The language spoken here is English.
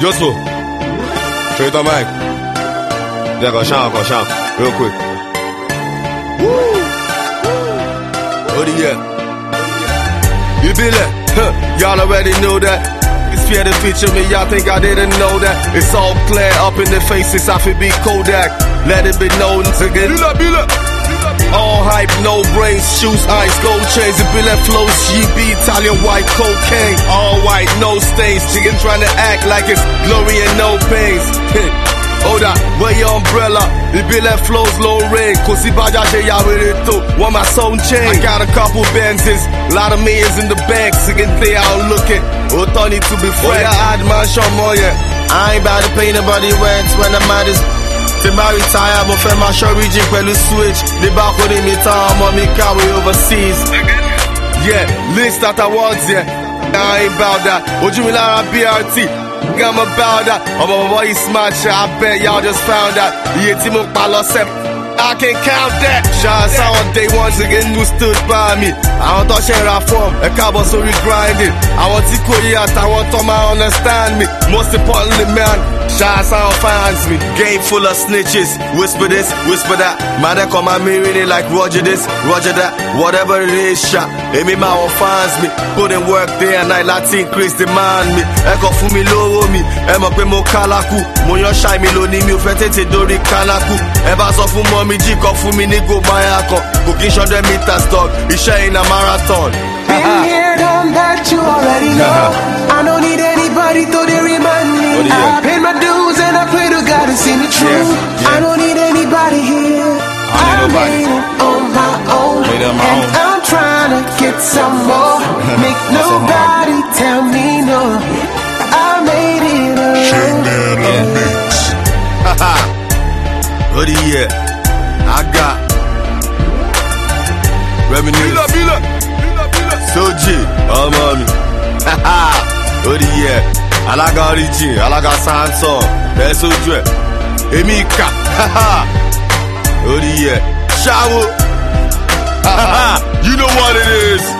Josso, trade the mic. Yeah, go shout, go shout, real quick. Woo! Oh, yeah. You be like, huh, y'all already knew that. It's fear to feature me, y'all think I didn't know that. It's all clear up in the faces, I feel be Kodak. Let it be known again. Bila, bila. All hype, no brains, shoes, eyes, gold chains, and billet flows, GB, Italian white cocaine. All white, no stains, chicken trying to act like it's glory and no pains. Hold up, wear your umbrella. The billet flows low rain. Kosi baja ya with it too. Want my soul chain. I got a couple Benzes, lot of millions in the bank. Singing they out looking. Oh, Tony to be. Oh, yeah, I'd man show more, yeah. I ain't about to pay nobody rent when I'm at this. Tí bá retire, mo fẹ́ máa ṣọ́ region pẹ̀lú switch. Ní bákòrí mi tán, ọmọ mi kàwé overseas. Yeah, list that I want, yeah. I ain't about that. Ojú mi lára BRT. I'm about that. ọmọ bọ̀bọ̀ yìí smart ṣe I bet y'all just found out. Iye tí mo pa. I can count that. Shots on day one again who stood by me. Àwọn tó ṣe ra form, ẹ káàbọ̀ sórí grinding. Àwọn tí kò yí àtàwọn tó understand me. Most importantly, man, shots on fans me. Game full of snitches. Whisper this, whisper that. Man, they come at me really like Roger this, Roger that. Whatever it is, shot. Èmi máa wọn fans me. Put in work day and night láti increase demand me. Ẹ kàn fún mi lówó mi. Ẹ mọ̀ pé mo kálákù. Mo yan ṣáì mi lónìí mi ò fẹ́ tètè dórí kánákù. Ẹ bá sọ fún mọ́ mi jí kan fún mi ní go báyà kan. Kò kí n ṣọ́dẹ̀ meters dog. Iṣẹ́ iná marathon. Been here, done that, you already know. I don't need anybody to they remind me. What do you- I paid my dues and I pray to God to see me through. Yeah, yeah. I don't need anybody here. I nobody. made it on my own. Made it on my own. I'm trying get some more. Make That's so hard. nobody tell me no. I made it alone. What do you I got revenue. Bila, bila. Soji, ọmọ mi. Ó di yẹ, alága origin, alága Samsung, ẹ sójú ẹ̀. Èmi kà, ó di yẹ, ṣáwo. You know what it is.